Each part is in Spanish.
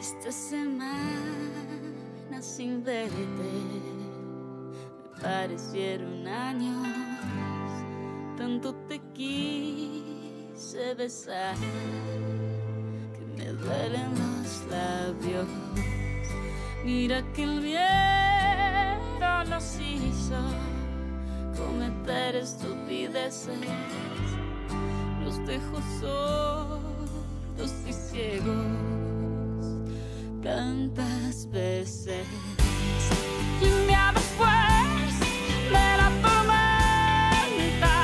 Esta semana sin verte me parecieron años. Tanto te quise besar que me duelen los labios. Mira que el viento nos hizo cometer estupideces. Nos dejó sordos tantas veces. Y día después de la tormenta,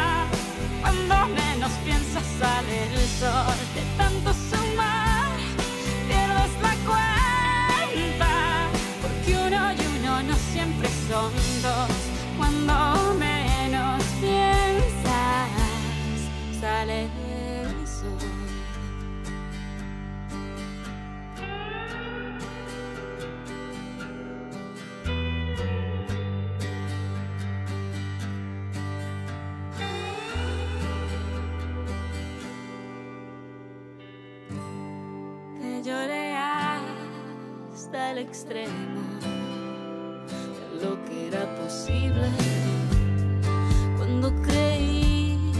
cuando menos piensas sale el sol, de tanto sumar, pierdes la cuenta, porque uno y uno no siempre son dos, cuando menos piensas sale el lloré hasta el extremo de lo que era posible. Cuando creía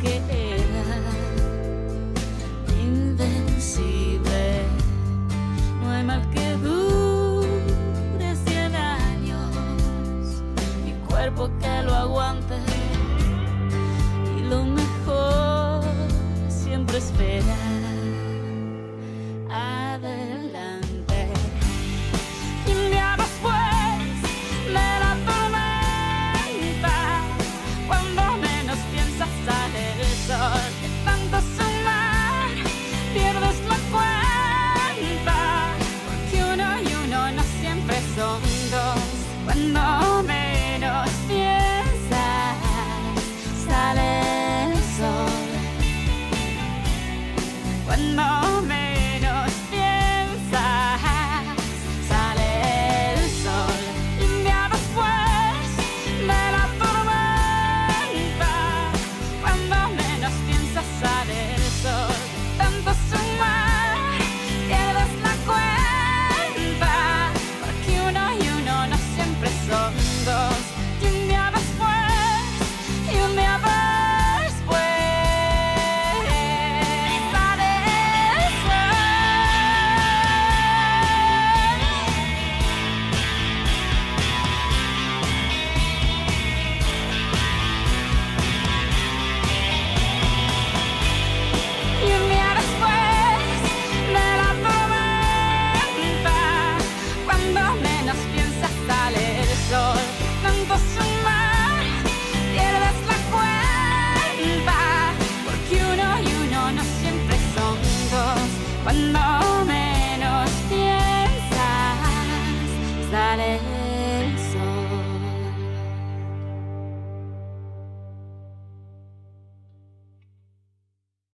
que era invencible. No hay mal que dure cien años, mi cuerpo que lo aguante cuando menos